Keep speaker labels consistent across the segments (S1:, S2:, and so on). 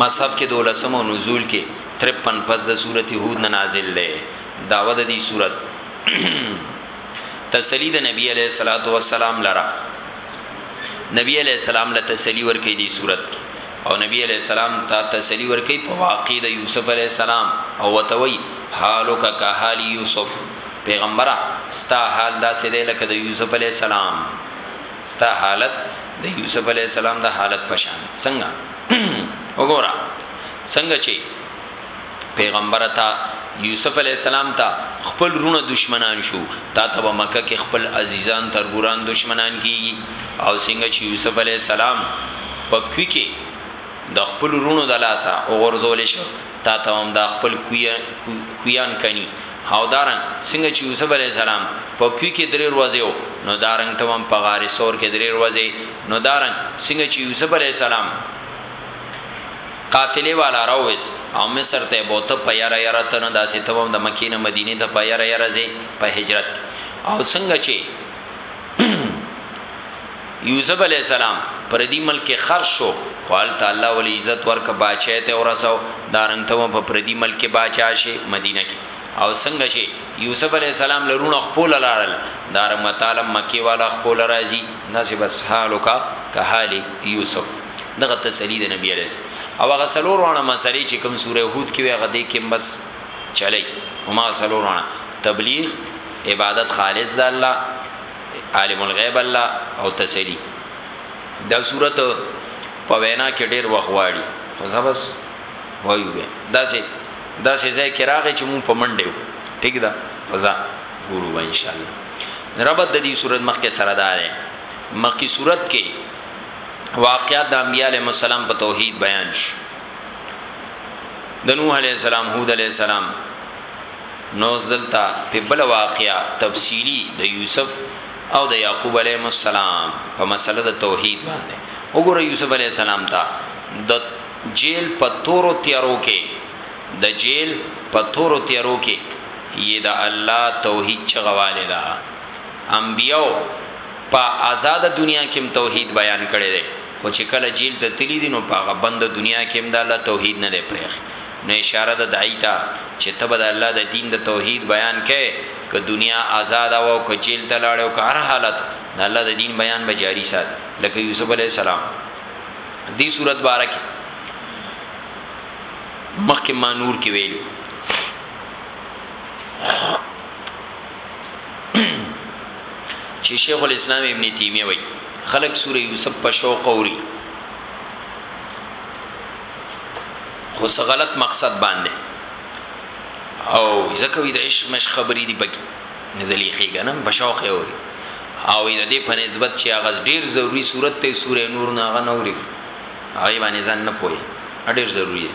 S1: مصحف کې دولسم او نزول کې 53 پس د سورته هود نه نازل دی داوود دی صورت تسلی د نبی علیہ الصلوۃ والسلام لرا نبی علیہ السلام له تسلی ورکې دی صورت کی. او نبی علیہ السلام ته تسلی ورکې په واقع د یوسف علیہ السلام او وتوی حالک کا حال یوسف پیغمبره ستا حال دا سې لکه د یوسف علیہ السلام ستا حالت د یوسف علی السلام د حالت پشان څنګه وګوره څنګه چې پیغمبر تا یوسف علی السلام ته خپل رونه دشمنان شو تا ته په مکه کې خپل عزیزان ترګوران دشمنان کیږي او څنګه چې یوسف علی السلام په کوي کې د خپل رونو د لاسه او غرزول شو تا ته هم د خپل کویان کني او دا رنګ څنګه چې یوسف علیه السلام په کوی کې درې ورځې و نو دا رنګ ته هم په غار ثور کې درې ورځې نو دا رنګ څنګه چې یوسف علیه السلام قافله والا راوس او مصر ته بوته په یاره یاره ته نه داسې ته هم د مکې نه مدینه ته په یاره یاره زی په هجرت او څنګه چې یوسف علیه السلام پردی ملک کې خرڅ شو، خو هلته الله ولې عزت ورکړ، باچاهۍ ته یې ورساوه، دارنګ ته هم په پردي ملک کې باچا شې، مدینه کې او څنګه چې یوسف علیه السلام لرونه خپله لاړل، دارنګ تاله هم مکې والا خپله راځي، داسې بس حالک کحال یوسف، دغه تسلي د نبي علیه السلام او هغه څلور واړه مسئلې چې کوم سورې هود کې وې، هغه دې کې هم بس چلی، هماغه څلور واړه، تبلیغ، عبادت خالص د الله. عالم الغیب الله او تسلی دا صورت په وینا کې ډیر وخت واړي خو زبس وایو به دا سه دا سه ځای کې راغی چې مون په منډه ټیک دا فزا ګورو ان شاء الله ربط د دې صورت مخکې سره ده مخکې صورت کې واقعات د انبیاء علیهم السلام په توحید بیان شو د نوح علیه السلام هود علیه السلام نو اوس دلته په بله واقعه تفصیلي د یوسف او د یعقوب علیهم السلام په مسله د توحید باندې وګوره یوسف علیه السلام ته د جیل په تورو تیارو کې د جیل په تورو تیارو کې یی د الله توحید چغواله ده انبیو په آزاد دنیا کې توحید بیان کړي دي خو چې کله جیل ته تللی دي نو په غبند دنیا کې هم د الله توحید نه لري نو اشاره ده داعی ته چه ته به د الله د دین د توحید بیان کئ که دنیا آزاده وه او که جیل ته لاړی او که هر حالت وو د الله د دین بیان به جاری ساتی لکه یوسف علیه السلام دی صورت باره کی مخکې ما نور کې ویلو چې شیخ الاسلام ابن تیمیه وای خلق سوره یوسف په شوق اوري خو څه غلط مقصد باندې او ځکه وی د عشق مش خبرې دی پکې نزلې خېګه نه بشاو خوري او د دې په نسبت چې هغه ډیر ضروری صورت ته سورې نور نه هغه نوري هغه باندې ځان نه پوي ډیر ضروری دی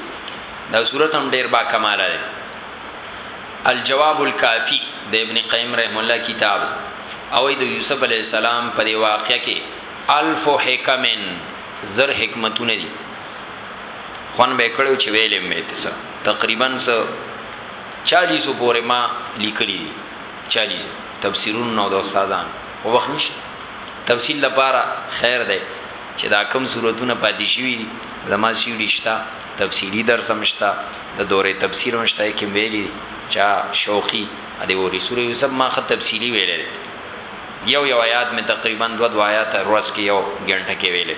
S1: دا صورت هم ډیر با کمال دی الجواب الکافی د ابن قیم رحم الله کتاب او د یوسف علی السلام په واقعه کې الف حکمن زر حکمتونه دي خوان به کړو چې ویلې مې تاسو تقریبا سو 40 پورې ما لیکلي 40 تفسیرون نو د استادان او وخت نشي تفصیل لپاره خیر ده چې دا کم صورتونه پاتې شوي دي زما سیډي شتا تفصیلی درس هم شتا د دورې تفسیر هم شتا کې ویلي چا شوقي د وری سورې یوسف ما خ تفصیلی ویلې یو یو آیات می تقریبا دو دو آیات روز کې یو غنټه کې ویلې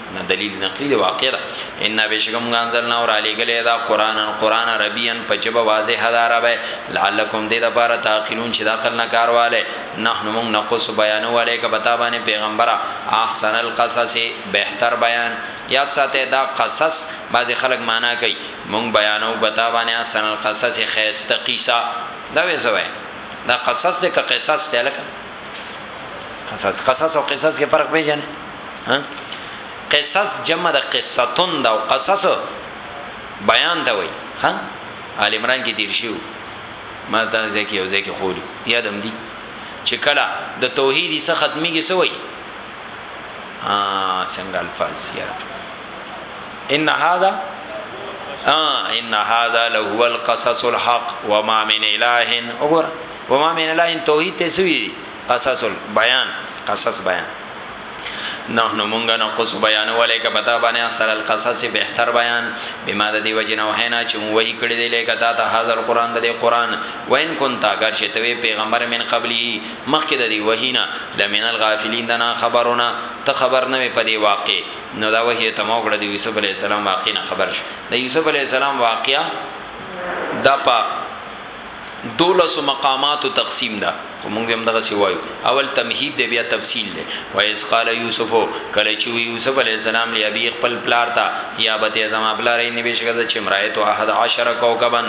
S1: نه دلیل نقلی دی واقع ده ان بشکم غنزل نه اور علی گلی دا قران قران عربین په جب واضح دا عربه لعلکم دې د پاره تاخلون چې داخل نه کارواله نحن موږ نقص بیان والیک بتا باندې پیغمبره احسن القصص بهتر بیان یاد ساته دا قصص بعضی خلک معنا کوي موږ بیانو بتا باندې احسن القصص خیسته قصه دا وې زوی دا قصص دې که قصص دې لکه قصص قصص او قصص کې فرق پیژنې ها قصص جمع د قصتون دا او قصص بیان دا وای ها آل عمران کې تیر شو ما دا ځکه یو ځکه خولو یادم دي چې کله د توحیدی څخه ختميږي سوی ا څنګه الفاظ یاد ان هذا اه ان هذا له القصص الحق وما من اله وګور وما من اله توحید ته سوی قصص البيان قصص بیان نحنو مونږه نو قص بیان ولې ک پتا باندې اثر القصص بهتر بیان بما د دی وجنه وحینا چې مو وحی کړی دی لکه تا ته حاضر قران د دې قران وین کون تا اگر چې توی پیغمبر من قبلی مخکې د دی وحینا لمن الغافلین دنا خبرونه ته خبر نه پدی واقع نو دا وحی ته مو کړه د یوسف علی السلام واقع نه خبر شو د یوسف علی السلام واقعیا د په دولس مقامات تقسیم ده خو مونږ هم دغه سی وایو اول تمهید دی بیا تفصیل دی و اس قال یوسف کله چې یوسف علی السلام لی ابي خپل پلار تا یا بته زما پلار یې نبی شګه چې مرایت احد عشر کوكبا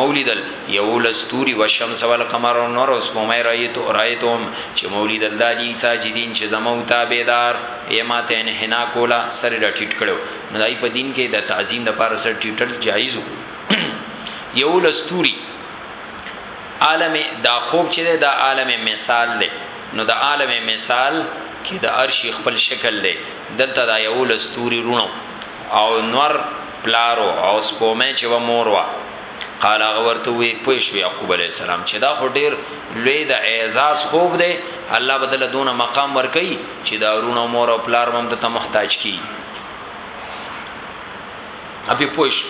S1: مولیدل یول استوری و شمس والقمر نور اس په مې رایت رایتم چې مولیدل دالی ساجدین چې زمو تابعدار یې ماته انحنا کوله، سر یې راټیټ کړی و، نو د هغوی په دین کې د تعظیم لپاره سر ټیټل جایز و. یوولس توري عالم، دا خوب چې دی دا عالم مثال دی، نو د عالم مثال کې د عرش خپل شکل دی، دلته دا یوولس توري روڼ او نور پلار و او سپومۍ چې وه مور وه. قال هغه ورته وویل، پوه شو یعقوب علیه السلام چې دا خو ډېر لوی د اعزاز خوب دی، الله به دله دونه مقام ورکوي چې دا ورونه او مور او پلار هم ته محتاج کی اپی پوش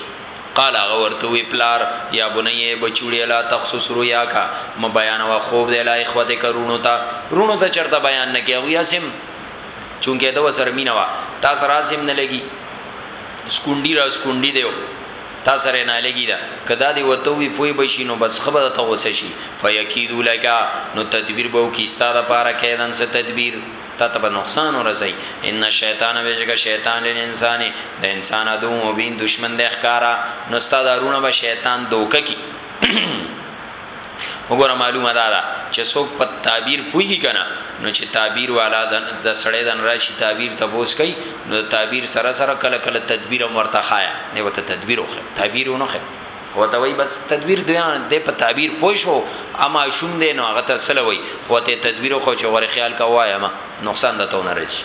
S1: قال هغه ورته وی پلار یا بنیه بچوړی لا تخصص رویا کا م بیان وا خوب دی لا اخوت کرونو تا رونو ته چرته بیان نه کیو یاسم چونکه دا وسر مینوا تاسو راسم نه لګي سکونډی را سکونډی دیو تا سره یې نالګي ده که دا دې وته وي پوه به شي نو بس ښه به درته غوسه شي فیکیدو لک نو تدبیر به وکړي ستا لپاره کیداً څه تدبیر تا ته به نقصان ورسوي ان الشیطان بېشکه شیطان للانسان د انسان عدو مبین دښمن دی ښکاره نو ستا دا وروڼه به شیطان دوکه کړي وګوره معلومه ده دا چې څوک په تعبیر پوهی کنه نو چې تعبیر والا د سړی دن راشي تعبیر ته بوس کوي نو تعبیر سره سره کله کله تدبیر هم ورته خایا دی وته تدبیر خو تعبیر نه خو وته وای بس تدبیر دی د په تعبیر پوه شو اما شوم دی نو هغه ته سلوي خو ته تدبیر خو چې غوړي خیال کا وایا ما نقصان د تو نه راشي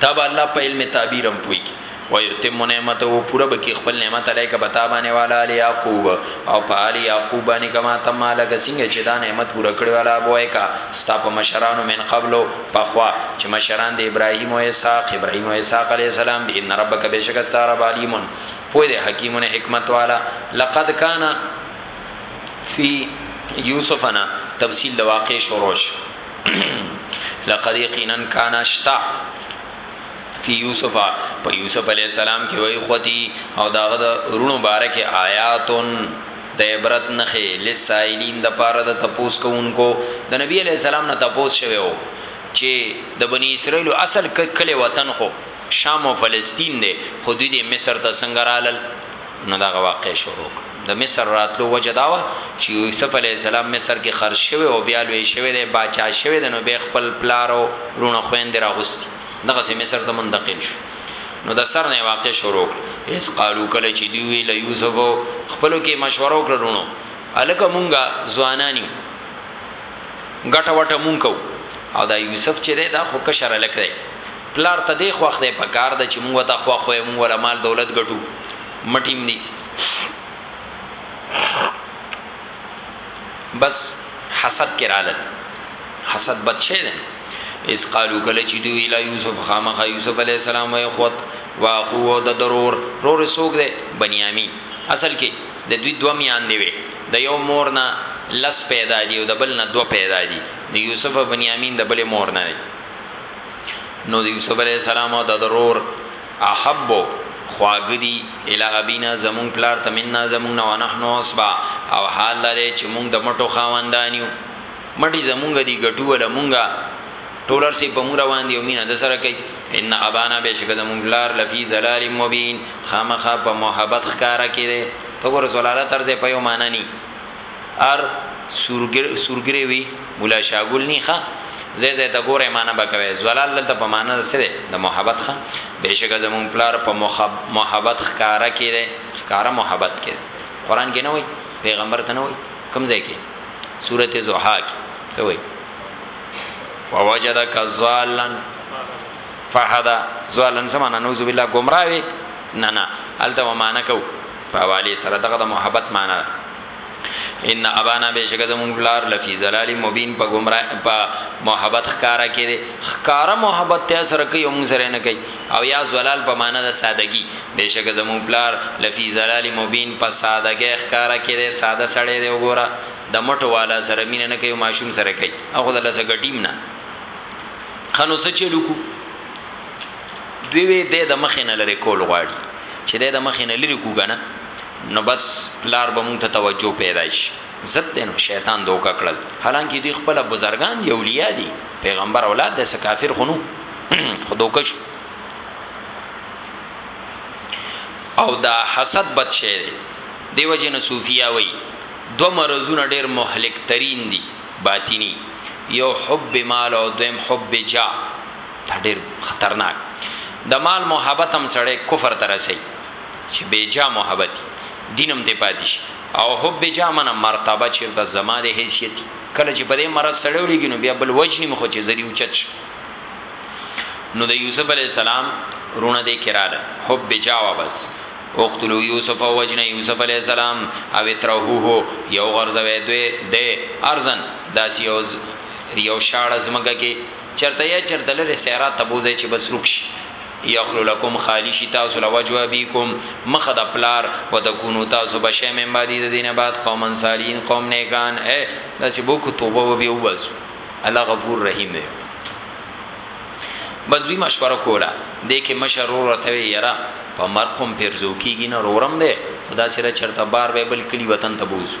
S1: تب الله په علم تعبیرم پوي کی و یتم نعمت او پورا بکی خپل نعمت علیک بتا باندې والا علی یعقوب او په علی یعقوب باندې کما تم لک سنگ چې دا نعمت پورا کړی والا بوای کا ستا په مشرانو من قبلو پخوا چې مشران د ابراهیم او اسحاق ابراهیم او اسحاق علی السلام دی ان ربک بشک سار بالیمون پوی د حکیمون حکمت والا لقد کان فی یوسفنا تفصیل د واقع شروش لقد یقینا کان اشتا فی یوسف په یوسف علی السلام کې وای خوتی او داغه د رونو بارک آیاتن د عبرت نخې لسائلین د پاره د تپوس کوونکو د نبی علی السلام نه تپوس شوی وو چې د بنی اسرائیل اصل کله وطن خو شام او فلسطین دی خو دوی د مصر ته څنګه رالل نو دغه واقعه شروع کړه. د مصر راتلو وجه دا وه چې یوسف علیه السلام مصر کې خرڅ شوی او بیا لوی شوی دی، باچا شوی دی، نو بیا یې خپل پلار او وروڼه خویندې راغوستي، دغسې مصر ته منتقل شو. نو د سر نه یې واقعه شروع کړه. اذ قالو کله چې دوی وویل یوسف، خپلو کې یې مشوره وکړه وروڼو، هلکه مونږ ځوانان یو، ګټه وټه مونږ کوو او دا یوسف چې دی دا خو کشر هلک دی، پلار ته دې خوښ دی په کار ده چې موږ ته خوښ وي موږ ولا مال دولت ګټو مټیم دي بس حسد کراله حسد بد شي ده اس قالو کله چې دوی لا یوسف خامخ یوسف علی السلام او اخوت واخو او د ضرور رور سوق ده بنیامین اصل کې د دوی دوه میان دی وي د یو مور نه لس پیدا دی او د بل نه دوه پیدا دی د یوسف او بنیامین د بل مور نه دی نو د یوسف علی السلام او د ضرور احب خواګدی الی ابینا زمون پلار تمنا زمون نو نحنو اسبا او حال لري چې مونږ د مټو خواندانیو مټي زمونږ دی ګټو ولا مونږه ټولر سی په مور باندې او مینا د سره کوي ان ابانا بشک زمون پلار لفی زلال مبین خامخه په محبت ښکارا کړي تو ګور زلاله طرز په یو معنی نه ار سورګری وی مولا شاګل نی ښه زه زه ته ګوره معنی به کوي زلال دلته په معنی سره د محبت ښه بهشکه زمون پلار په محبت ښکارا کې ده ښکارا محبت کې قران کې نه وای پیغمبر ته نه وای کوم ځای کې سورته زوحا کې څه وای ووجدک ظالن فهدا ظالن سمانه نوذ بالله گمراوي نه نه الته معنی کو په والي سره دغه د محبت معنی ده ان ابانا بشک زمون بلار لفی زلال مبین په گمراه په محبت خکارا کې دي خکارا محبت ته سره کوي مون سره نه کوي او یا زلال په معنا د سادگی بشک زمون بلار لفی زلال مبین په سادګی خکارا کې دي ساده سړی دی وګوره د مټو والا سره مين نه کوي ماشوم سره کوي هغه د لسګټیم نه خنو سچې لوکو دوی وی د د مخې نه لري کول غواړي چې د د مخې نه لري کوګنه نو بس پلار به مونږ ته توجه پیدا شي زت دینو شیطان دوکا کړل حالانکه دوی خپل بزرگان دی اولیاء دی پیغمبر اولاد دسه کافر خونو خودوکش او دا حسد بد شی دی دیو جن صوفیا وی دو مرزونه ډیر مهلک ترین دی باطینی یو حب مال او دویم حب جا دا ډیر خطرناک د مال محبت هم سړی کفر ته رسي چې بیجا محبت دینم ته پاتې شي او حب بیجا من مرتبه چې د زما د حیثیت کله چې په دې مرز سړی وړيږي نو بیا بل وجنیم خو چې زری اوچت شي نو د یوسف علی السلام رونه دې کراله حب بیجا وا بس اقتلوا یوسف او وجنه یوسف علی السلام او ترهوه یو غرزوی دوی د ارزن داسی یو یو شاړه زمګه کې چرته یا چرته لري سیرا تبوزه چې بس رکش یخلو لکم خالی شي تاسو له وجو ابيکم مخه د پلار وتكونو تاسو بشه من بعد د دینه بعد قومن سالین قوم نیکان اے داسې بو کو توبه و بیا وبس الله غفور رحیم دی بس دوی مشوره کوله د کې مشر ور ته یرا په مرقم پرزو کیږي نه رورم دی خدا سره چرته بار به بل کلی وطن ته بوزو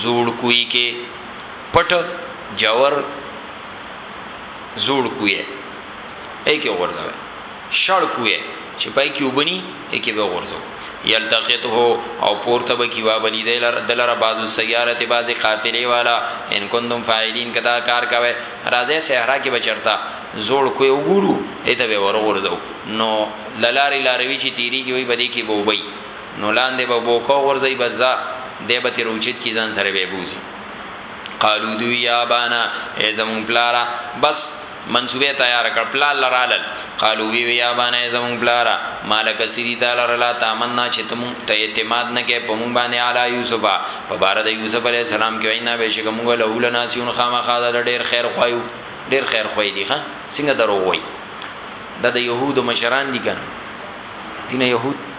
S1: زوړ کوی کې پټ جوور زوړ کوی ای کې غورځوي شړ کوی چې پای کې وبني ای کې به غورځو یلتقط هو او پورته به کی وابلی دلر دلر بازو سیارت بازی قافلی والا ان کندم فاعلین کدا کار کوي راځي صحرا کې بچرتا زوړ کوی وګورو ایته به ورغورځو نو للاری لاروی چې تیری کې وي بدی کې بوبي نو لاندې به بوکه غورځوي بس ځه دی به ترې اوچت کړي ځان سره به یې بوځي قالو دوی یا ابانا ای زمون پلاره بس منصوبه تیار کړ پلار لرالل قالو وی وی ابانا ای زمون پلاره مالک سری تعالی رلا تامنا چې تم ته اعتماد نه کې په مون باندې اعلی یوسف په بار د یوسف علی السلام کې وینا به شګه مونږ له ولنا سیون خامخا د ډیر خیر خوایو ډیر خیر خوای دی ښا څنګه درو وای دا د يهودو مشران دي کنه دینه يهود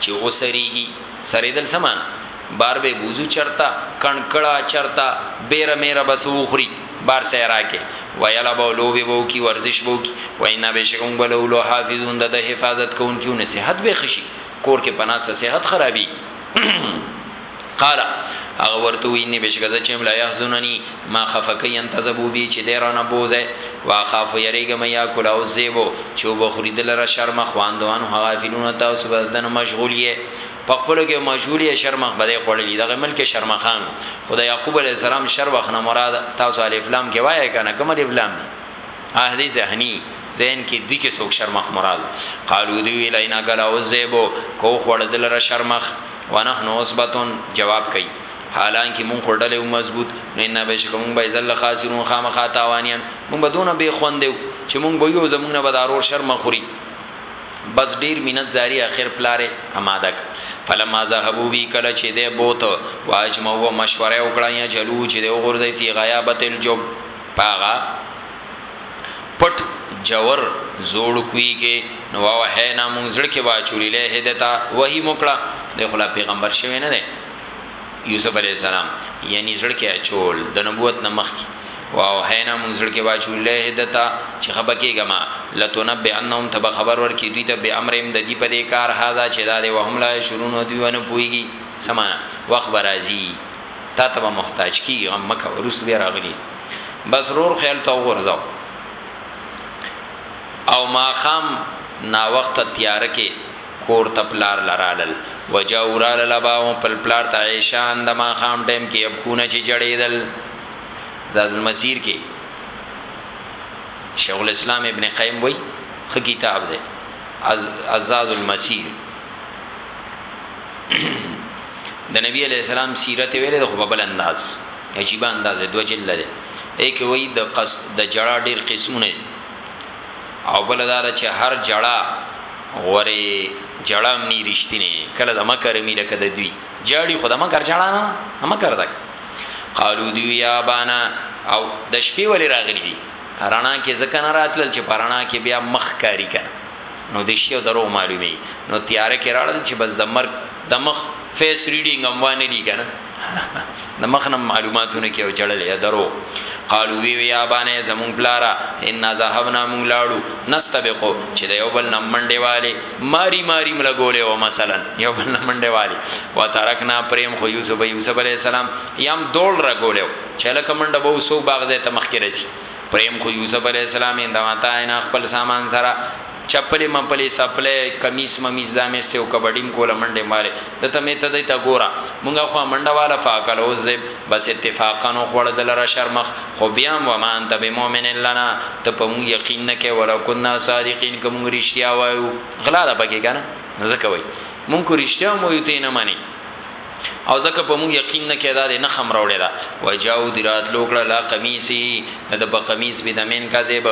S1: چې وسریږي سریدل سمانه بار به بوزو چرتا کڼکړه چرتا بیره میره بس وخوري بار سیرا کې ویلا به لوبي وو کی ورزش وو کی وینا به شګون بل ولو حافظون د حفاظت کوونکیو نه صحت به خشي کور کې پناسه صحت خرابي قال هغه ورته وی نه بشګه زه چم لا يحزنني ما خفقي ان تزبو بي چې دې رانه بوزه واخاف يريګم يا کلا او زيبو چې وبخوري دلره شرم خواندوان غافلون تاسو بدن مشغول یې په خپل کې مشغول یې شرمخ بده خړلې دغه ملک شرمخان خدای يعقوب عليه السلام شرمخ نه مراد تاسو الف لام کې وایې کنه کوم الف لام دی اهدی ذهنی زین کې دوی کې څوک شرمخ مراد قالو دی ویلینا کلا او زیبو کو خړدل را شرمخ ونحن عصبه جواب کوي حالانکه مونږ خو ډلې مضبوط نه نه به شکه مونږ به ځل خاصرون خامخا تاوانیان مونږ بدونه به خوندو چې مونږ به یو زمونږ نه بدارور شرم خوري بس ډیر مینت زاری اخر پلاره امادک فلما ذهبوا بي کله چې ده بوت واجمو مشوره وکړه یا جلو چې ده غرزه فی غیابت الجب پاغه پټ جوور زوړ کوي کې نو واه هه نه مونږ زړه کې واچولې له هدتا وਹੀ مکړه د خلا پیغمبر شوی نه دی یوسف علی السلام یعنی زړه کې اچول د نبوت نمخ کی واو حینا مونږ زړه کې واچو له هدتا چې خبر کېګه ما لتنب انهم تب خبر ور کې دوی ته به امرهم د دې په دې کار هاذا چې دا دی وهم لا شرون دوی ونه پويږي سمانا وخبر ازي تا ته محتاج کی غم مکه ورس بیا راغلی بس رور خیال ته وغورځاو او ماخام نا وخت تیار کې کور ته پلار لرالل وجا اورال لباو پل پلار ته عیشان د ماخام ټیم کې اب کونه چې جړېدل زاد المسیر کې شیخ الاسلام ابن قیم وای خ کتاب دی از ازاد المسیر د نبی علی السلام سیرت ویل د خو په بل انداز عجیب انداز دی دوه جلد دی ایک وی د قص د جړه ډیر قسمونه دي او بل دار چې هر جړه غوري جړه منی رښتینه کله د مکر می لکه د دوی جړی خدای مکر جړه نه مکر دک قالو دی یا بانا او د شپې ولې راغلی دي رانا کې ځکه نه راتلل چې پرانا کې بیا مخ کاری کړ نو د شیو درو معلومي نو تیار کې راړل چې بس د مرګ د مخ فیس ریډینګ هم وانه دي کنه د مخنم معلوماتونه کې او چړل یا درو قالو وی وی ابانه زمون بلارا ان ذهبنا مون لاړو نستبقو چې د یو بل نمنډه والی ماری ماری ملګولې او مثلا یو بل نمنډه والی وترکنا پریم خو یوسف یوسف علی السلام یم دول را ګولې چې لکه منډه به وسو باغزه ته مخکې رسی پریم خو یوسف علی السلام اندمتا اینا خپل سامان سره چپلې مپلې سپلې کمیس ممیس دا مې استو کبډی م کوله منډې م والې ده ته مې ته دی ته ګوره مونږه خو منډه واله فاکل اوس زیب بس اتفاقا و خوړه د لره شر مخ خو بیا هم وما انت بمومن لنا ته په مونږ یقین نه کې ولو کنا صادقین که مونږ رشتیا وایو غلا ده پکې کنه نو ځکه وای مونږ کو رشتیا مو یو ته نه منې. او ځکه په موږ یقین نه کېدا دې نه خم راوړې دا وجاو دی راتلو کړه لا قمیسی د په قمیس به د مین کذب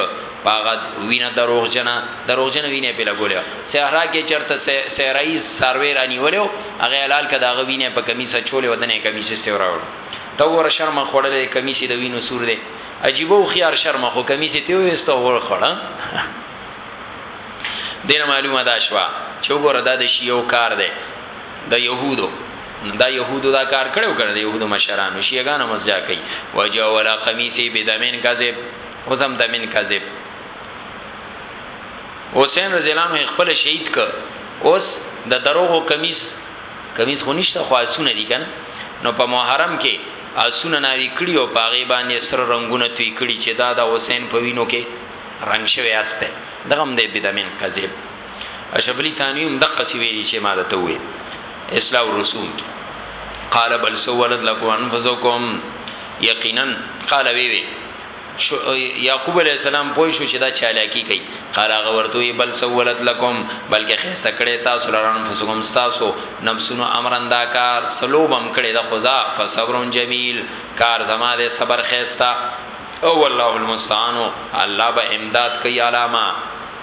S1: پاغه وینه دروغ جنا دروغ جنا وینه په لګولې صحرا کې چرته سهرای سروي رانی ولیو هغه حلال کدا غ وینه په قمیصه چولې ودنه قمیصه سیوراول ته ور شرم خړلې قمیصه د وینو سور دی عجیب او خيار شرم خو قمیصه ته وېسته ور خړه دینه معلومه دا شوا چې وګوره دا د شیو کار دی د يهودو نو دا يهودو دا کار کړو کړ د يهودو مشرانو شيګانو مسجا کوي وجه ولا قميصي بدمن کذب وسم دمن کذب حسین رضی الله عنه خپل شهید ک اوس د دروغو قميص قميص خو نشته خو اسونه دي کنه نو په محرم کې اسونه ناوي کړی او پاغي باندې سر رنگونه توي کړی چې دا د حسین په وینو کې رنگ شوی استه دغم دې بدمن کذب اشبلی تانوی هم دقه سی ویلی چې ما دته وی اصلاح الرسوم کی قال بل سولت لكم انفسكم یقینا قال وی وی یعقوب علی السلام پوه شو چې دا چالاکی کوي قال هغه ورته بل سولت لكم بلکې خسته کړي تاسو لران فسقم تاسو نفسونو امرن دا کار سلوبم کړي د خدا فصبرون جمیل کار زما د صبر خسته او والله المستعان الله به امداد کوي علامه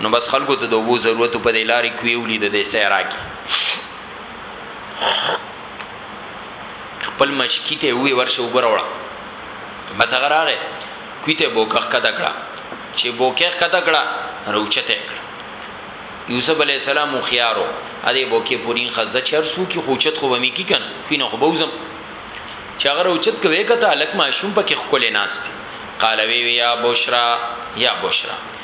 S1: نو بس خلکو ته د اوبو ضرورت په دې لارې کوي ولي د دې سیرا کې خپل مشکی ته وی ورشه وګوروړه بس هغه راغې کوي ته بوکخ کته کړه چې بوکخ کته کړه روچته کړه یوسف علی السلام خيارو ا دې بوکې پورین خزه چر سو کی خوچت خو ومي کی کنه کینه خو بوزم چې هغه روچت کوي کته الک ماشوم پکې خکل ناشته قال وی یا بشرا یا بشرا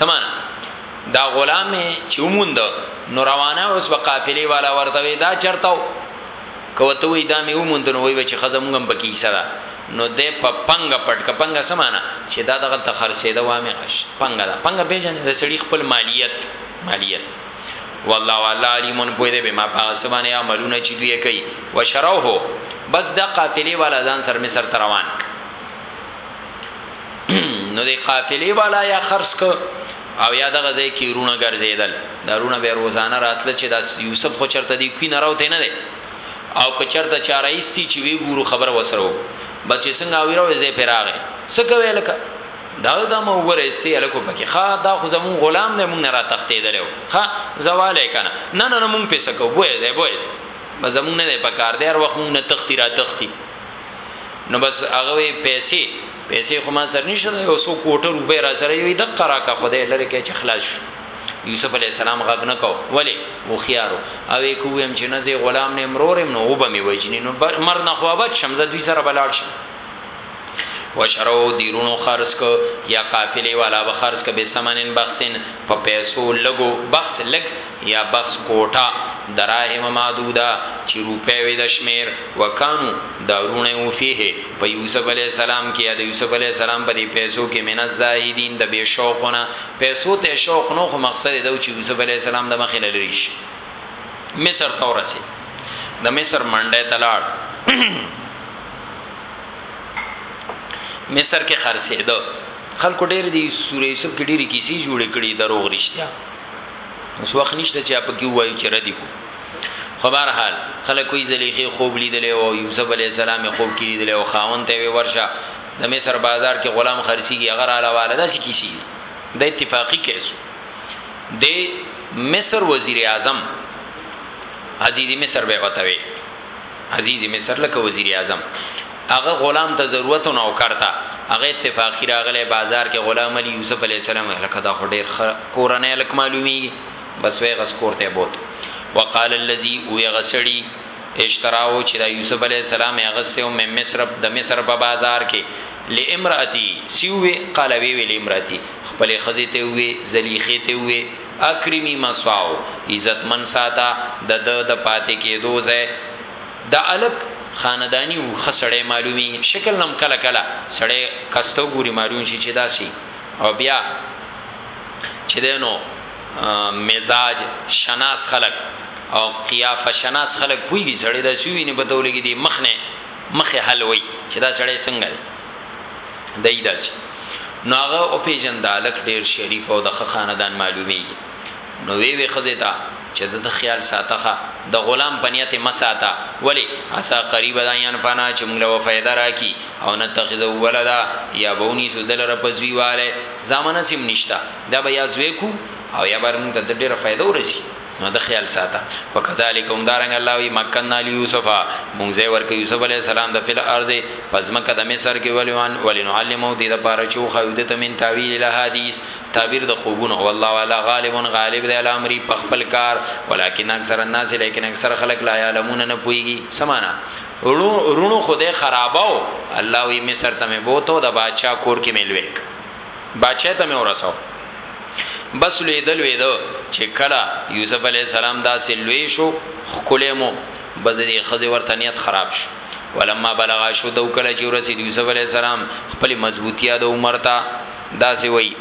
S1: سمانا دا غلام چې وموند نو روانه اوس په قافلې والا ورته وی دا چرتاو کوته وی دا مې وموند نو وی چې خزمونګم پکې سره نو د په پنګ پټ ک پنګ سمانا چې دا دغه ته خرڅې دا وامه اش پنګ دا پنګ پیژن د سړي خپل مالیت مالیت والله والله علیمون پوی دی به ما پاسبانه عملونه چې دوی کوي وشروه بس د قافلې والا ځان سر مصر روان ک نو د قافلې والا یا خرڅ ک او یا دغه ځای کې رونه ګرځیدل دا رونه به روزانه راتله چې دا یوسف خو چرته دی کوی نه راوته نه دی او که چرته چارایستی چې وی ګورو خبر وسرو بچ څنګه ویرو زې پراغه سکه ویل کا دا دا مو وګوره استي الکو پکې ښا دا خو زمون غلام نه مونږ را تختیدلو ښا زواله کنه نه نه مونږ پیسې کو بوې زې بوې زمون نه پکار دی هر وخت مونږ نه تختی را تختی نو بس هغه پیسې پیسې خو ما سر نشته یو سو کوټه روپې را سره یو د قرا کا خدای لره کې چې خلاص شو یوسف علی السلام غږ نه کو ولی او خيارو او کوم چې نزه غلام نه مرورم نو وب می وجنی نو مر نه خو بچ شمزه دوی سره بلاړ شم وشرو دیرونو خرج کو یا قافله والا به خرج کو به سمنن بخسن په پیسو لګو بخس لګ یا بس کوټه دراهم معدوده چی روپی وی د شمیر وکانو دارون او فیه په یوسف علیه السلام کی یا د یوسف علیه السلام په دی پیسو کی من الزاهدین د بی شوقو نه پیسو ته شوق نو خو مقصد داو چی یوسف علیه السلام د مخی نه لری شی مصر ته ورسید د مصر منډی ته لاړ مصر کې خرڅېده خلکو ډېر دی سورې یوسف کې ډېری کیسې جوړې کړي دروغ رښتیا اوس وخت نشته چې اپ کې وایو چې ردی کو خو بهر حال خلک وی زلیخي خوب لیدل او یوسف علی السلام خوب کې لیدل او خاون ته وی ورشه د مصر بازار کې غلام خرسیږي هغه را لواله داسې کیسی د اتفاقی کیس د مصر وزیر اعظم عزیز مصر به وتوي عزیز مصر لکه وزیر اعظم هغه غلام ته ضرورت نه وکړتا هغه اتفاقی راغله بازار کې غلام علی یوسف علی السلام لکه دا خو ډیر کورنۍ لک معلومی بس وی غس کوړته بوت وقال الذي وی غسړی اشتراو چې دا یوسف علی السلام هغه سه مې مصر د مصر په بازار کې لامراتی سیوی قال وی وی لامراتی خپل خزی ته وی زلیخه ته وی اکرمي مثواه، عزتمن ساته د ده د پاتې کېدو ځای. دا هلک خانداني و، ښه سړی معلومېږي، شکل نه هم کله کله سړی کس ته وګوري معلوم شي چې داسې وي او بیا چې دی نو مزاج شناس خلک او قیافه شناس خلک پوهېږي، سړی داسې وویني پته ولګي، د مخ نه مخ یې حل وي چې دا سړی څنګه دی. دای داسي نو هغه او پیجندالک ډیر شریف او د خاندان معلومی نو وی وی خزیتا چې د خیال ساتخه د غلام پنیت مساتا ولی اسا قریب دا یان فنا چې موږ له فائدہ راکی او نه تخذو ولدا یا بونی سودل را پزوی والے زمانہ سیم نشتا دا بیا زوی کو او یا بر موږ ته ډیره فائدہ ورسی نو د خیال ساته وکذالک هم دارنګ الله وی مکننا لیوسف مونږ زې ورکه یوسف علی السلام د فل ارض پزمکه د مصر کې ولوان ولنعلمو دې د پاره چو خو د تمن تعویل الحدیث تعبیر د خوبون هو الله والا غالب غالب د الامر په خپل کار ولکن اکثر الناس لیکن اکثر خلق لا یعلمون نه پویږي سمانا رونو خدای خراباو الله وی مصر ته مې بوته د بادشاہ کور کې ملوک بادشاه ته مې ورسوه. بس لوېده لوېده چې کله یوسف علیه السلام داسې لوی شو، ښکلی مو بس د دې ښځې ورته نیت خراب شو. ولما بلغ اشده کله چې ورسېد یوسف علیه السلام خپلې مضبوطیا د عمر ته داسې وایي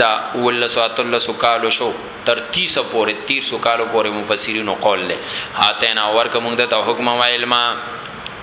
S1: د اوولسو اتلسو کالو شو تر تیسه پورې تیرسو کالو پورې مفسرینو قول دی آتیناه ورکړه مونږ ده ته حکما وعلما.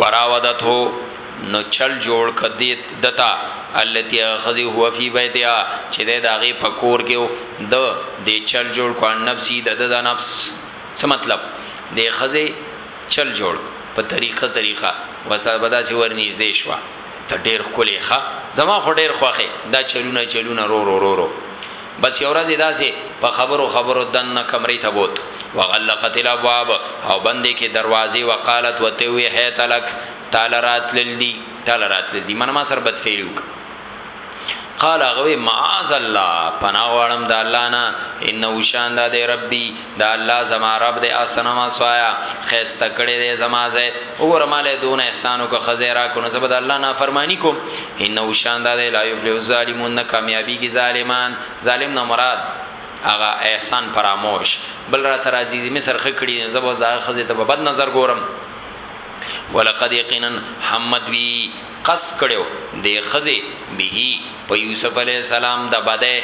S1: وراودته نو چل جوړ ک دیت دتا التی غزی هو فی بیتها چې د داغه پکور کېو د دې چل جوړ کو نفسی د د نفس څه مطلب د غزی چل جوړ په طریقه طریقه وسره بدا سی ورنږدې شو ته ډېر کولې ښا زما خو ډېر خوخه دا چلونه چلونه رو رو رو, رو بس یو ورځ یې داسې په خبرو خبرو دننه کمرې ته بوت، وغلقت الابواب، او بندې کړې دروازې، وقالت وتې ووې، حیت لک، تاله راتلل دي، تاله راتلل دي، معنی ماسره بدفعلي وکړه. قال هغه وې، معاذ الله، پناه غواړم د الله نه، انه شان دادی ربي، دا الله زما رب دې اسنما سوایا خيسته کړي دې زما زه وګوره مالې دون احسانو کو خزیرا کو نه زبد الله نه فرمانی کوم انه شان دا دې لا یفلح الظالمون نه کامیابی کی ظالمان ظالم نه مراد اغا احسان فراموش بل را سره عزیزی مصر خکړي زبو زا خزه ته بد نظر ګورم ولقد یقینا حمد وی قص کړو دې خزه به په یوسف علی السلام د بده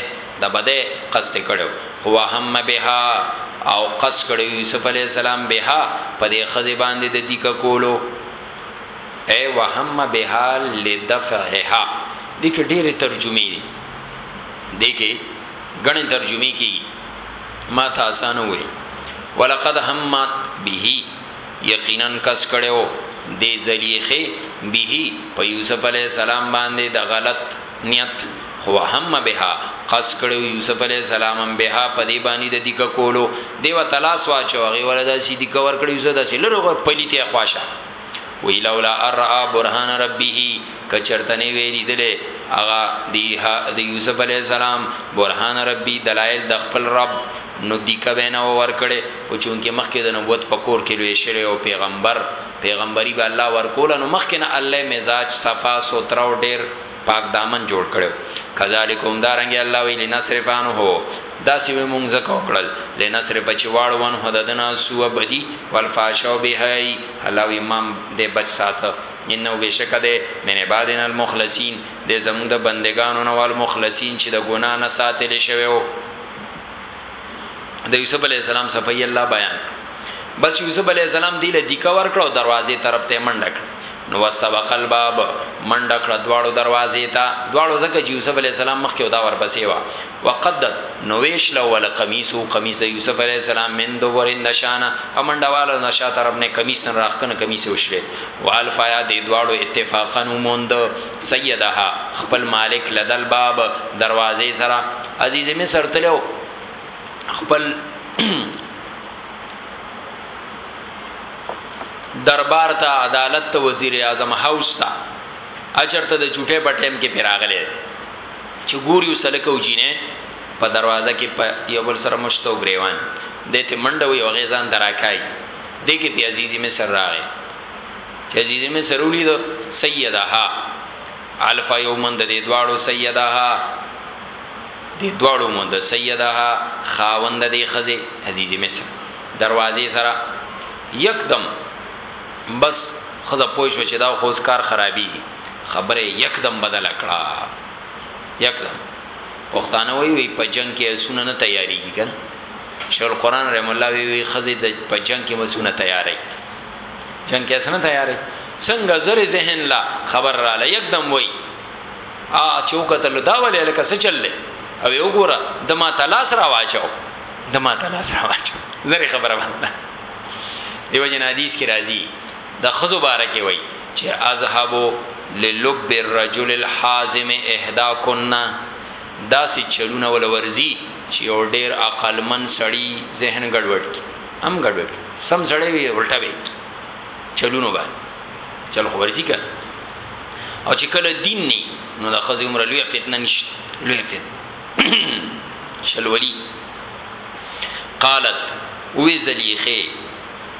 S1: د بده قصد کړو هو هم بها او قص کړو یوسف علی السلام بها په دې خزه باندې د دې کولو اے وهم بها لدفعها دې کې ډېرې ترجمې دي دې کې غنې ترجمې کې ما ته اسانه وي ولقد همت به یقینا قصد کړی وو دې زلیخې به په یوسف علیه السلام باندې د غلط نیت خو وهم بها قصد کړو یوسف علیه السلام هم بها په دې باندې د دیکه کولو دی وتلاس واچو هغه ولدا سی دیکه ور کړی زو داسې لرغه پلیته خواشه وی لولا ارعا برهان ربه کچرتنی ویلی دله اغا دی یوسف علیه السلام برهان ربی دلائل د خپل رب نو دیکه به نه وه ورکړې خو چونکه مخکې د نبوت په کور کې لوی شوی وو پیغمبر پیغمبري به الله ورکوله نو مخکې نه الله یې مزاج صفا سوتره او ډیر پاک دامن جوړ کړی وو کذالک همدارنګه الله وی لنصرف عنه داسې به مونږ ځکه وکړل لنصرف چې واړو عنه د دنه سوء بدی والفحشاء او بهایي الله وی ما دې بچ ساته انه بشک ده من عبادنا المخلصین د زموږ د بندگانو نو المخلصین چې د ګنا نه ساتل شوی وو د یوسف علی السلام صفای الله بیان بس یوسف علی السلام دی له دیکا ور کړو دروازې طرف ته منډک نو واستبق الباب منډک را دواړو دروازې ته دواړو زکه چې یوسف علی السلام مخ کې ودا ور پسې وا وقدت نو ویش له ول قمیص او قمیص د یوسف علی السلام من دو ور نشانه امنډواله نشا طرف نه قمیص نه راخنه قمیص وشله والفیا دی دواړو اتفاقا موند سیدها خپل مالک لدل باب دروازې سره عزیز مصر تلو خپل دربار ته عدالت ته وزیر اعظم هاوس ته اچرته د چټه په ټیم کې پیراغله چې ګوري وسلکو جینې په دروازه کې په یو بل سره مشتو غریوان دته منډه وي او غیزان دراکای دې کې په عزیز مصر راغی چې عزیز مصر ولید سیدها الف یو مند دې دواړو سیدها دې دواړو مند سیدها خاوند دې خزه عزیز مصر دروازې سره یکدم بس خزه پوه شو چې دا خوس کار خرابي خبره یکدم بدل کړه یکدم پښتانه وی وی په جنگ کې اسونه نه تیاری کیږي شیخ القران رحم الله وی وی خزه د په جنگ کې مسونه تیاری جنگ کیسه نه تیارې څنګه زری ذهن لا خبر را لې یکدم وای ا چوکتل دا ولې لکه څه چللې او یو ګوره د ما تلاس را واچو د ما تلاس را واچو زری خبره باندې دیو جن حدیث کې راځي د خزو بارکه وای چې اذهبو للب الرجل الحازم اهدا کنا داسې چلونه ول ورزي چې اور ډیر عقلمن سړی ذهن ګډوډ کی هم ګډوډ سم سړی وي الټا وي چلونو باندې چل خو ورزي کړه او چې کله دین ني نو د خزي عمر لوی فتنه نشته لوی فتنه شلولی قالت وی زلیخه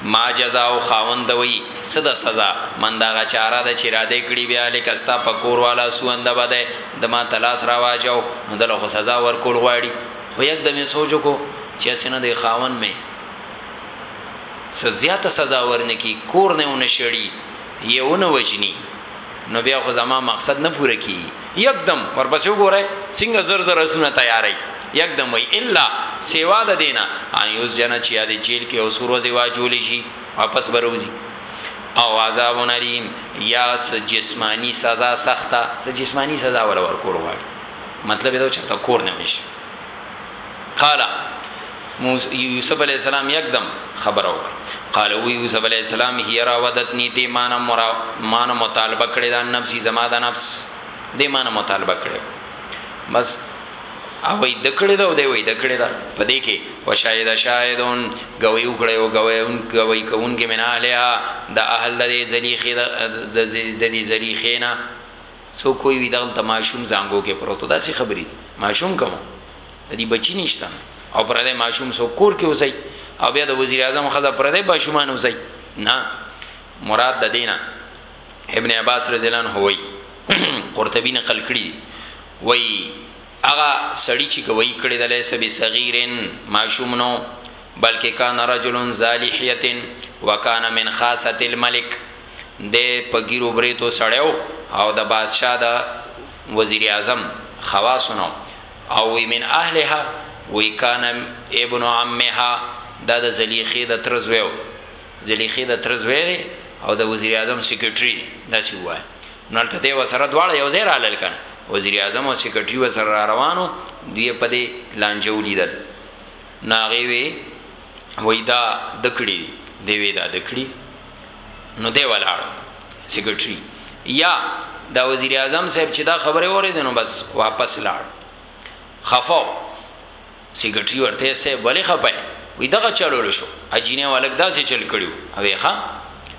S1: ما جزاء خاوند وی صد سزا من دا غچاره د چې را دې کړی بیا لیک استا پکور والا سوند بده د ما تلاس را واجو نو دلته سزا ورکول غواړي خو یک دم یې سوچ وکړو چې هسې نه دی خاوند مې څه زیاته سزا ورنه کی کور نه ونه شړي یې ونه وجني نو بیا خو زما مقصد نه پوره کی یک دم ورپسې وګورئ څنګه زر زر اسونه تیارای یک دم وی الا سیوا د دینه ایوس جنا چې د جیل کې او سور وځي واجول شي واپس بروزي او عذاب نریم یا جسمانی سزا سخته سه جسمانی سزا ور ورکول غواړي مطلب دا چې تا کور نه مشي قال یوسف علی السلام یکدم خبر او قال وی یوسف علی السلام هی راودتنی دی مان مرا مان مطالبه کړی دا نفسي زما د نفس دی مان مطالبه کړی بس او وی دکړه دا او دی وی دکړه دا پدې کې وشاهد شاهدون گوي وکړي او گوي اون گوي کون کې منا لیا د اهل د زلیخې د زلیخې نه څوک کوی وی دغلته ماشوم زانګو کې پروت دا څه خبری دی ماشوم کوم دی بچی نشته او پردی ماشوم څوک کور کې اوسای او بیا د وزیر اعظم خزه پردی باشومان اوسای نه مراد د دینه ابن عباس رضی الله عنه وای قرطبی نقل کړی وای اغا سړی چې گوی کړی د لیسه به صغیرن ماشوم نو بلکې کان رجل ذالحیتن وکانه من خاصه الملک دی په ږیرو بریتو سړی و او د بادشاه د وزیراعظم خواصو نه او وی من اهلها وی کان ابن عمها دا د زلیخې د تر زوی و زلیخې د تر زوی دی او د وزیراعظم سیکرټری داسې وای نو هلته دی وسره دواړه یو ځای را لل کنه وزیر اعظم او سیکرټری وسره روانو دوی په دې لانجو لیدل ناغي وی وای دا دکړي دی وی دا دکړي نو دی ولاړ سیکرټري یا دا وزیر اعظم صاحب چې دا خبره اوریدل نو بس واپس لاړ خفاو سیکرټري ورته سه بلې خپای وی دغه چلول شو اجینه ولګ داسې چل کړیو اوی ښا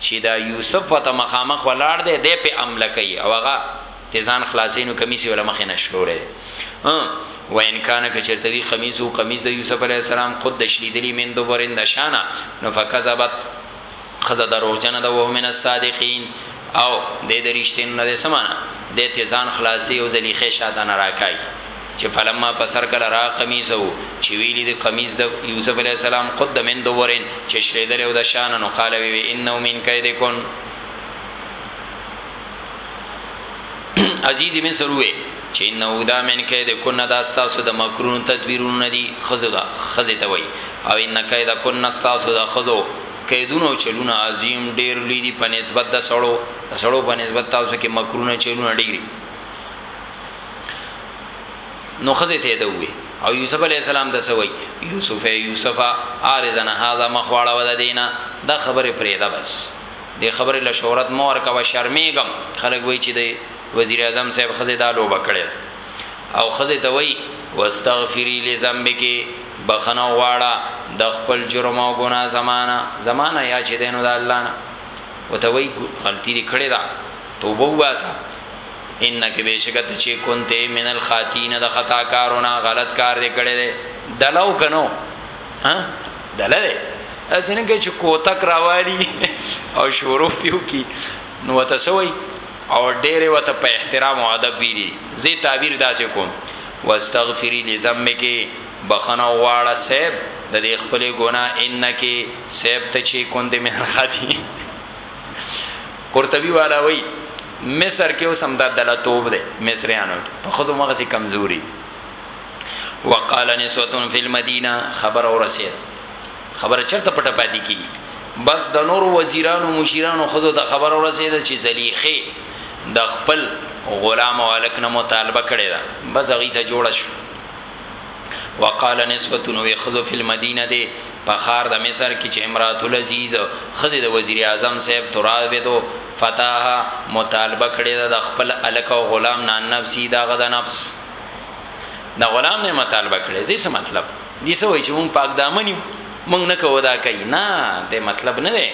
S1: چی دا یوسف ورته مخامخ ولاړ دی دی پی عمله کوي او هغه ته ځان خلاصوي نو کمیس یې له مخې نه شلولی دی ها وان کان که چېرته وي قمیصه قمیص د یوسف علیه السلام قد شلیدلی من دبرن د شانه نو فکذبت ښځه دروغجنه ده وهو من الصادقین او د دې رښتینو نه دی څه معنی دی ته ځان خلاصوي او زلیخې شاته نه راکاږي چې فلما پسر کله را قمیصه چې ویلی د قمیص د یوسف علیه السلام قد من دورین چې شلیدل او د شان نو قال وی انه من کیدکن عزیز می سروه چې نو دا من کې د کنا دا تاسو د مکرون تدبیرونه دي خزو دا خزه ته وای او ان کې دا کنا تاسو د خزو کېدونو چلونه عظیم ډیر لوی دي په نسبت د سړو سړو په نسبت تاسو کې مکرونه چلونه ډیر نو خزه ته دوی او یوسف علی السلام د سوی یوسف یوسف ارزن هاذا مخواړه ود دینه دا خبره پرېده بس د خبره له شهرت مور کا و شرمېګم خلک وای چې د وزیر اعظم صاحب خزه دا لوبه کړې او خزه ته وای واستغفری لذنبک بخنه غواړه د خپل جرم او ګناه زمانہ زمانہ یا چې دینو د الله نه وته وای غلطی دې کړې ده توبه واسه انک بیشکه ته چی کنت من الخاطین د خطا کارو نه غلط کار دی کړی دی دلو کنو ها دله دی اسنه کې چې کوتک راوالی او شروع پیو کی نو وته سوی او ډېر وته په احترام او ادب ویری زی تعبیر داسې کوم واستغفری لذمک بخنه واړه سیب د دې خپل ګنا انک سیب ته چی کنت من الخاطین قرطبی والا وی مصر کې اوس هم دا دله توب دی مصریانو کې په خزو مغه سي کمزوري وقال نسوتون فی المدینه خبر اور رسید خبر چرته پټه پاتې کی بس د نور وزیرانو مشیرانو خزو ته خبر اور رسید چې زلیخه د خپل غلام والک نه مطالبه کړي دا بس هغه ته جوړ شو وقال نسبتون وی خذو فی المدینه دی په خار د مصر کې چې امرات العزیز خزه د وزیر اعظم صاحب تراویدو فتاح مطالبه کړې د خپل الک او غلام نان نفسي دا غد نفس دا غلام نه مطالبه کړې دې څه مطلب دې څه وای چې مونږ پاک دامنی مونږ نه کوو دا کوي نه دې مطلب نه دی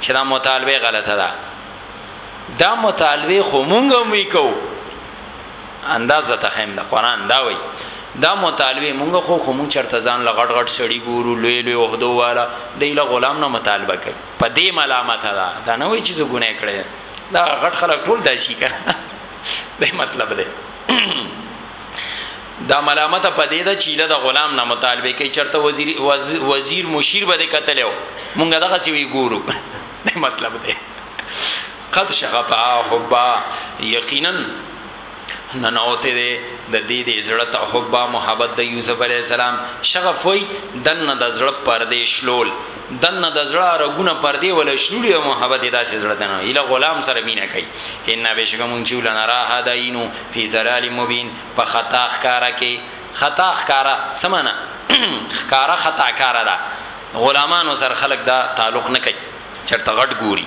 S1: چې دا مطالبه غلطه ده دا مطالبه خو مونږ هم وکړو انداز د تخیم د قران دا وای دا مطالبه مونږ خو خو مونږ چرته ځان ل غټ غټ سړی ګورو لوی لوی وحدو والا دی له غلام نه مطالبه کوي په دې ملامت ده دا نه وای چې زه ګناه کړی دا غټ خلک ټول داسي کړه دې مطلب دی دا ملامت په دې ده چې له غلام نه مطالبه کوي چرته وزیر وزیر مشیر به کتلو مونږ دغه سی وی ګورو دې مطلب دی قد شغفها حبا یقینا ننوته ده د دې د زړه ته حبا محبت د یوسف علی السلام شغف وای دنه د زړه پردې شلول دنه د زړه رګونه پردې ول شلول د محبت داسې زړه ته نه اله غلام سره مینه کوي ان بشکه مونږ چې ولنا را هداینو فی زلال مبین په خطا ښکارا کې خطا ښکارا سمانا ښکارا خطا کارا دا غلامانو سره خلق دا تعلق نه کوي چرته غټ ګوري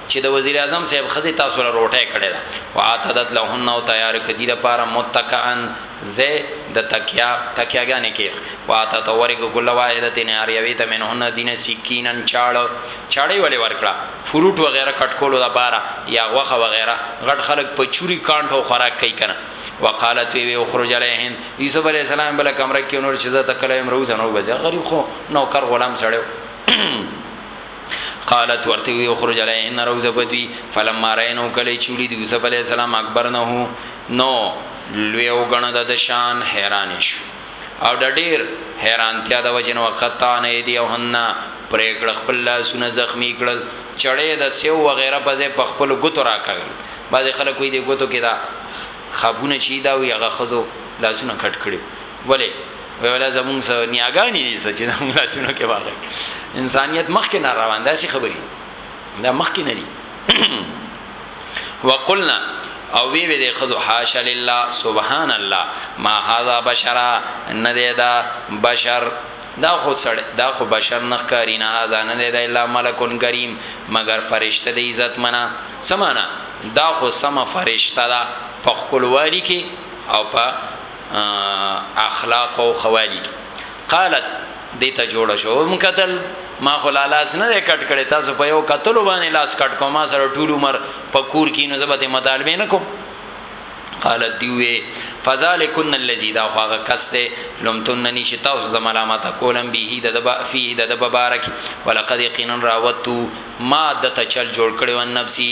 S1: چې د وزیر اعظم صاحب خزه تاسو له روټه کړي دا واتدت لهن او تیار کدی لپاره متکئن زه د تکیا تکیاګانې کې واته تورګ کول واحده تن اریوی ته منهن دین سکینن چاړه چاړې ولې ورکړه فروټ وغیرہ کټکولو لپاره یا غوخه وغیرہ غټ خلک په چوري کانټو خوراک کوي کنه وقالت وی اخرج علیهن یوسف علی السلام بل کمره کې نور چې زه تکلم روزنه وځه غریب خو نوکر غلام سړیو قالت ورته وی اخرج علیهن روزه بدوی فلما رینو کلی چولی دی یوسف علیه السلام اکبر نه هو نو لوی او غنه د شان حیران شو او د ډیر حیرانتیا د وجن وقتا نه دی او هن پرېکړه خپل لاسونه زخمی کړل چړې د سیو وغیرہ په ځای په خپل ګوتو راکړل بعضی خلک وی دی ګوتو کې دا خابونه چی دا وی هغه خزو لاسونه کټ کړي ولی وی ولا زمون سو نیاګانی دي سچ نه موږ لاسونو کې واغی انسانیت مخ کې نه روان دا سی خبري دا مخ کې نه دي وقلنا او وی وی د خذو حاشا لله سبحان الله ما هاذا بشرا نه دی دا بشر دا خو سړ دا خو بشر نه کاری نه هاذا نه دی دا الا ملکون کریم مگر فرشته د عزت منا سمانا دا خو سم فرشته دا په خپلوالي کې او په اخلاق او خوالي کی قالت دیتا جوړ شو هم قتل ما خو لالاس نه کټ کړي تاسو په یو قتل باندې لاس کټ کوم ما سره ټول عمر پکور کې نو زبته مطالبه نه کوم قالت دیوی فذالکن الذی دا هغه کس ده لمتننی شتا اوس ملامت کولم به د دبا فيه د دبا بارک ولقد یقینا راوتو ما د تچل جوړ کړو نفسي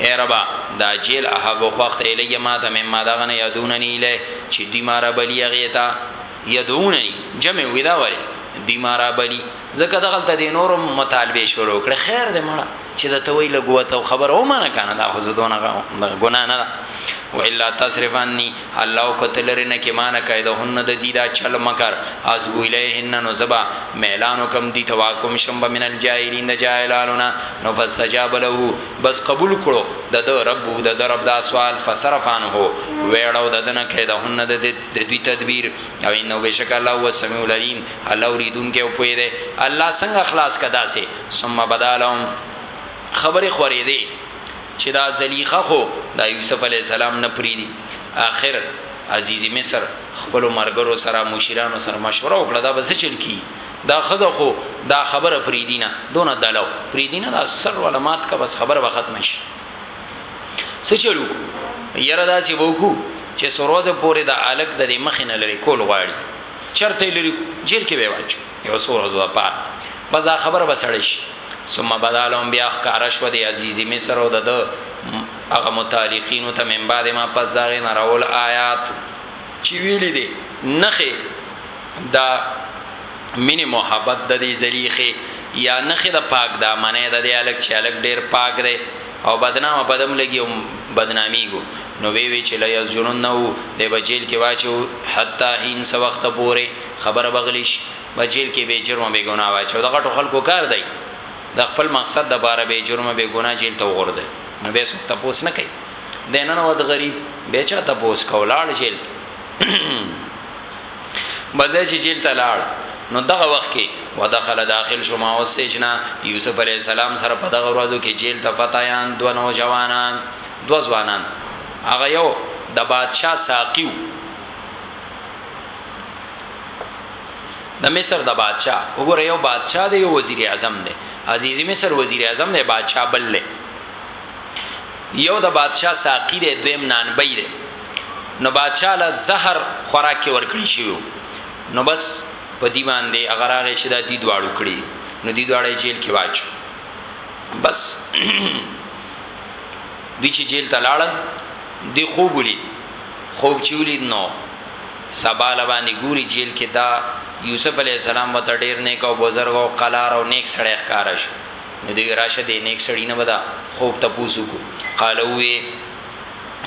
S1: اې ربه! دا جېل احب خوښ دی الیه ما ته مما د هغه نه یدعوننی الیه چې دوی ما رابلي هغې ته، یدعوننی جمع وي دا ولې؟ دوی ما رابلي، ځکه دغلته دې نور هم مطالبې شروع کړې، خیر دی مړه چې درته وایي لږ وت او خبره ومنه کنه دا خو څه دونه ګناه نه ده، والا تصرف عنی الله او که ته لرې نه کې مانه کیدهن د دوی دا چل مکر، اصبو الیهن نو زه به میلان وکړم دوی ته واکم شم به من الجاهلین د جاهلانو نه، نو فاستجاب له. بس قبول کړو دده رب وو دده رب دا سوال فصرف عنه ویړو دده نه کیدهن دده ددوی تدبیر او انه بشک الله هو السمیع العلیم الله اوریدونکی او پوه دی الله څنګه خلاص که داسې ثم بدا لهم خبرې خورېدې چې دا زلیخه خو دا یوسف علی السلام نه پریدي اخر عزیز مصر خپل مرګرو سره مشیرانو سره مشوره وکړه دا بس چل کی دا ښځه خو دا خبره پریدی نه دونه دلو پریدی نه دا سر ولا مات کا بس خبره به ختمه شي څه چلو یره دا چې وکو چې سروزه پورې د الک د مخې نه لري کول غواړي چرته لري جیل کې به واچو یو سروزه د پات بس دا خبره به سړی شي ثم بدالهم بیا خکارش و دی عزیزی مصر او د هغه متعلقینو ته من بعد ما پس داغه نراول آیات چې ویلې دي نخه د مینې محبت د دې زلیخې یا نخې د پاک دامنې د دې الګ چې الګ ډیر پاک دی او بدنامه بدم لګي او بدناميګو نو وی وی چې لیا جنون نو د بجیل کې واچو حتا هین س وخت پوري خبره بغلیش بجیل کې به جرم به ګناه واچو د غټو خلکو کار دی د خپل مقصد د بار به جرم به ګناه جیل ته وغورځي نو به څوک تپوس نه کوي دینن ود غریب به چا تپوس کولاړ جیل بځای چې جیل ته لاړ نو دغه وخت کې ودخل داخل شو ما وسجنا یوسف علی السلام سره په دغه ورځو کې جیل ته فتایان دو نوجوانان دو ځوانان هغه یو د بادشاه ساقیو د مصر د بادشاه وګوره یو بادشاه دی یو وزیر اعظم دی عزیزی مصر وزیر اعظم دی بادشاه بل دی یو د بادشاه ساقی دی دویم نانبی دی نو بادشاه له زهر خوراک کې ورکړی شوی وو نو بس په دی باندې هغه راغی چې دا دی دواړو کړی نو دی دواړه جیل کې واچو بس دی چې جیل ته لاړل دی خوب ولید خوب چې ولید نو سبا لبانی ګوري جیل کې دا یوسف علی السلام وته ډیر نیک او بزرګ او قلار او نیک سړی ښکارا شو نو دی راشه دی نیک سړی نه ودا خوب ته پوسو کو قالو وی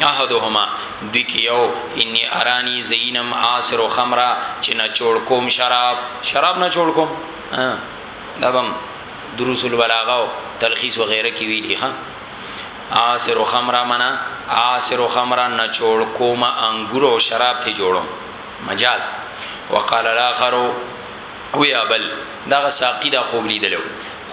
S1: احدهما دوی کی یو انی ارانی زینم عاصر خمرا چې نه چوړ کوم شراب شراب نه چوړ کوم دبم دروس البلاغه او تلخیص وغیرہ کی ویلی ها عاصر خمرا منا عاصر خمرا نه چوړ کوم انګور او شراب ته جوړم مجاز وقال الاخر ويا بل دغه ساقي دا خوب ليدلو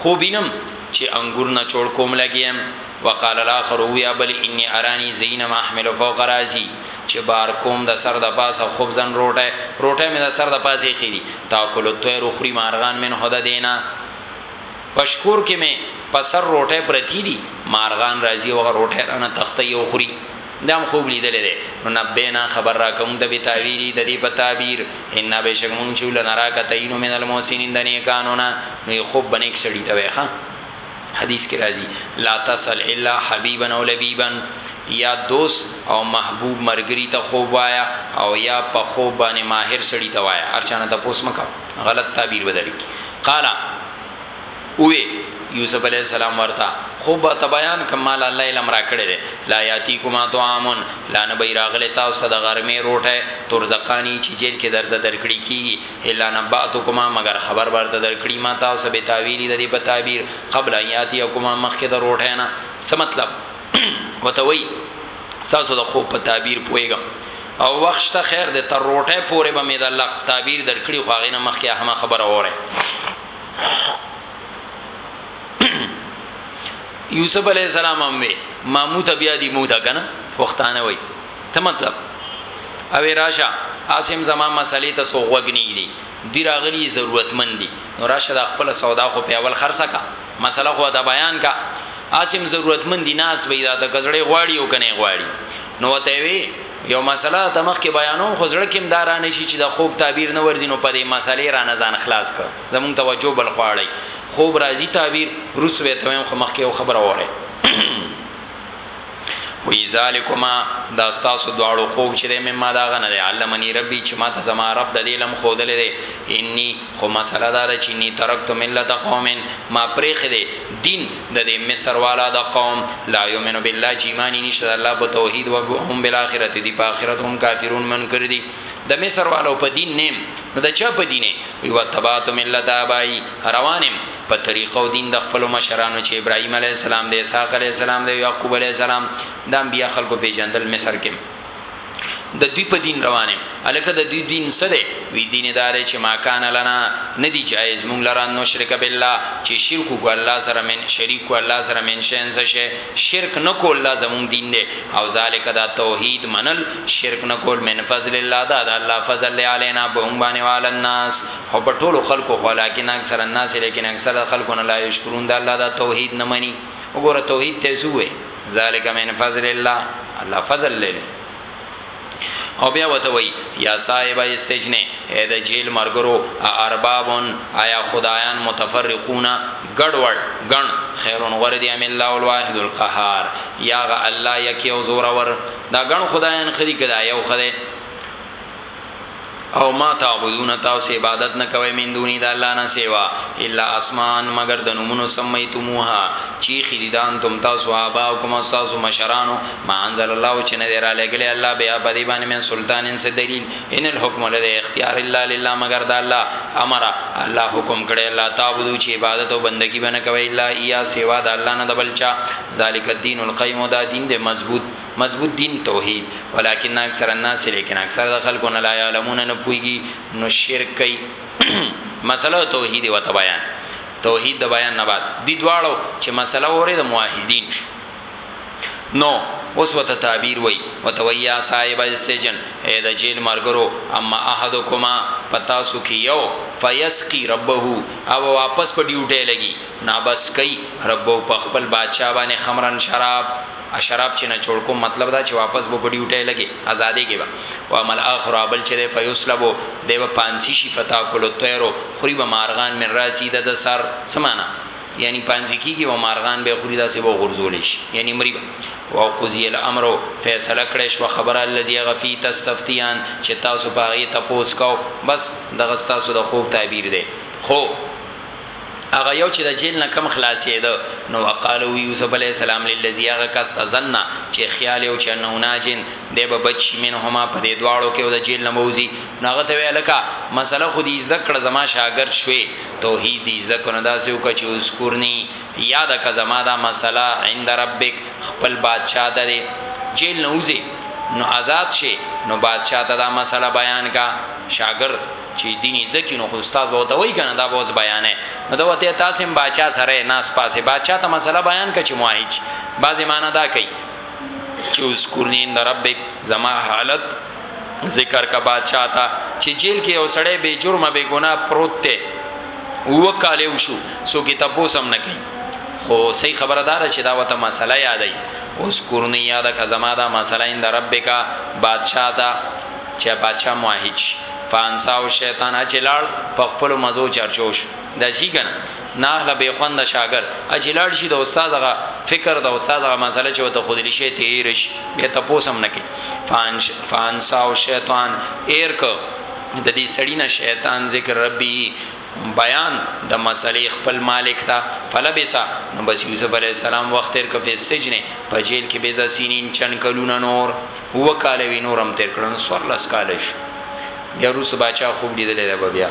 S1: خوب وينم چي انګور نه چوړ کوم لګي يم وقال الاخر ويا بل اني اراني زينم احمل فوق راسي چي بار کوم د سر د پاسه خبزن روټه روټه مي د سر د پاسه خيدي تاکل الطير خوري مارغان من هدا دينا پشکور کې مې پسر روټه پرتی دي مارغان راځي او روټه رانه تخته یو خوري ده هم خوب لیدلی دی نو نبینا خبر راکه مونږ ته بتاویلی ددی په تعبیر انا بیشک مونږ چی لنراک تینو من المحسنین د نیکانو نه نو یو خوب به نیک سړی ته وای ښه حدیث کی راځی لا تسل الا حبیبا او لبیبا یا دوست او محبوب مرګری ته خوب وایا او یا په خوب باندې ماهر سړی ته وایا هر چانه تاسو مکه غلط تعبیر بدل کی قالا وی یوسف علی السلام ورته خو به تبیان کمال الله علم را کړی دی لا یاتی کوما طعامن لا نه بی راغلی تاسو د غرمه روټه ترزقانی چې جیل کې درته درکړی کیږي الا نباتو کوما مگر خبر ورته درکړی ما تاسو به تعویل د دې په تعبیر قبل یاتی کوما مخکې د روټه نه څه مطلب وتوي تاسو د خوب په تعبیر پويګم او وخت خیر د تر روټه پورې به مې د الله تعبیر درکړي خو غینه مخکې هم خبره وره یوسف علی السلام هم وی مامو ته بیا دی مو ته کنه وختانه وی ته مطلب او راشه اسیم زما مسلې ته سو غوګنی دی دی راغلی ضرورتمند دی نو راشه د خپل سودا خو په اول خرڅه کا مسله خو دا بیان کا اسیم ضرورتمند دی ناس وی دا د غزړې غواړي او کنه غواړي نو ته وی یو مسله د مخ کې بیانوم خو زړه کې هم دا رانه شي چې د خوب تعبیر نه ورځي نو په دې مسلې را نه ځان خلاص کړ زموږ توجه بل خواړی خوب راځي تعبیر روس وې ته هم خو مخ کې یو خبره وره وی ذالکما دا تاسو دواړو خوب چې مې ما دا غنه علمني ربي چې ما ته زما رب د دې لم خودلې اني خو مسله دا ده چی نی ترکت ملت قوم ما پریخدی دین د دی مصر والا د قوم لا یومنو بالله چی ایمان یی نشته د الله په توحید و هم بالاخره دی په اخرت هم کافرون منکر دی د مصر والو په دین نیم نو د چا په دینه وی وتبات ملت ابای روانم په طریقه او دین د خپل مشرانو چی ابراهیم علی السلام د اسحاق علی السلام د یعقوب علی السلام د انبیا خلکو پیجندل مصر کې د دوی په دین روانم الکه د دوی دین سره وی دین دار چې ما کان لنا ندی جایز مونږ لران نو شرک بالله چې شرک کو الله سره من شریک کو الله سره من شین شه شرک نه کو الله زمون دین دی او ذالک دا توحید منل شرک نه کول من فضل الله دا دا الله فضل علینا بهم باندې وال الناس او په ټولو خلکو خو لکن اکثر الناس لیکن اکثر خلکو نه لا یشکرون دا الله دا توحید نه منی وګوره توحید ته زوې ذالک من فضل الله الله فضل لري او بیا وته وی یا صاحب السجن اې د جیل مرګرو اربابون آیا خدایان متفرقون ګډوډ ګن خیرون غور دی ام الله الواحد القهار یاغه الله یکی او زور ور دا ګن خدایان خدي کدا یو خدای او ما تعبدون تاسو عبادت نه کوي من دوني د الله نه سیوا الا اسمان مگر د نمونو سمیتموها چی خریدان تم تاسو ابا کوم تاسو مشرانو ما انزل الله چې نه را لګل الله بیا په دې باندې من سلطان انس دلیل ان الحكم لدی اختیار الا لله مگر د الله امر الله حکم کړي الله تعبدو چې عبادت او بندگی بنه کوي الا یا سیوا د الله نه د بلچا ذالک الدین القیم دا دین د مضبوط مضبوط دین توحید ولکن اکثر الناس لیکن اکثر د خلکو نه لا یعلمون نه پویږي نو شرک کوي مسله توحید و تبیان توحید د بیان نه بعد دی دواړو چې مسله وره د موحدین شو نو اوس وته تعبیر وای وتویا صاحب السجن اې د جیل مرګرو اما احدکما پتا سو کی یو فیسقی ربه او واپس په ډیوټه لګی نابس کئ ربو په خپل بادشاہ باندې خمرن شراب اشراب چی نچوړ کوم مطلب دا چی واپس به په ډیوټی لګی ازادیږی به واما الاخر او بل چی دی فیصلب دی به پانسی شی فتاکل الطیر خوری به مارغان من راسی ده ده سر څه معنی یعنی پانسی کیږی او مارغان به خوری داسی به غورځول شی یعنی مری به او قضی الامر فیصله کړی شو خبره الذی غفی تستفتیان چی تاسو په هغه تپوس کو بس دغه تاسو د خوب تعبیر دی خو هغه یو چې د جیل نه کم خلاصېده نو وقالو یوسف علی السلام للذي هغه کس تزنا چې خیال یو چې نو ناجن دی به بچ منهما په دې دواړو کې او د جیل نه موزي ناغه ته ویلکا مسله خو دې ذکر زما شاګرد شوي توحید دې ذکر نه داسې وکړي چې اذکرنی یاد کا زما دا مسله عند ربک خپل بادشاہ ته جیل نه وزي نو آزاد شي نو بادشاہ ته دا مسله بیان کا شاګرد چې دین زده کی نو خو استاد به وته وای کنه دا به اوس بیانې نو دا وته تاسو هم باچا سره ناس پاسه باچا ته مسله بیان کړي موحد بعضی معنا دا کوي چې اوس کورنین در ربک زما حالت ذکر کا باچا تا چې جیل کې یو سړی به جرمه به ګناه پروت ته وکاله وشو سو کې تاسو هم نه کوي خو صحیح خبردار چې دا وته مسله یادای اوس کورنی یاد کا زما دا مسله اند ربک بادشاہ دا چې بادشاہ موحد فانساه الشیطان اچې لاړ په خپلو مزو چرچو شو داسې کنه ناهله بې خونده شاګرد اچې لاړ شي د استاد غا فکر د استاد غا مسله چې وته خودلی شي تیر شي به تاسو هم نکي فانش فانساه الشیطان ایرک د دې سړی نه شیطان ذکر ربي بیان د مسلې خپل مالک تا فلبسا نو بس یوسف علی السلام وخت تر کفه سجنه په جیل کې بیزا سینین چن کلون نور اووه کاله وي نور هم تېر کړل نو څوارلس کاله شو بیا روس باچا خوب لیدلی دا به بیا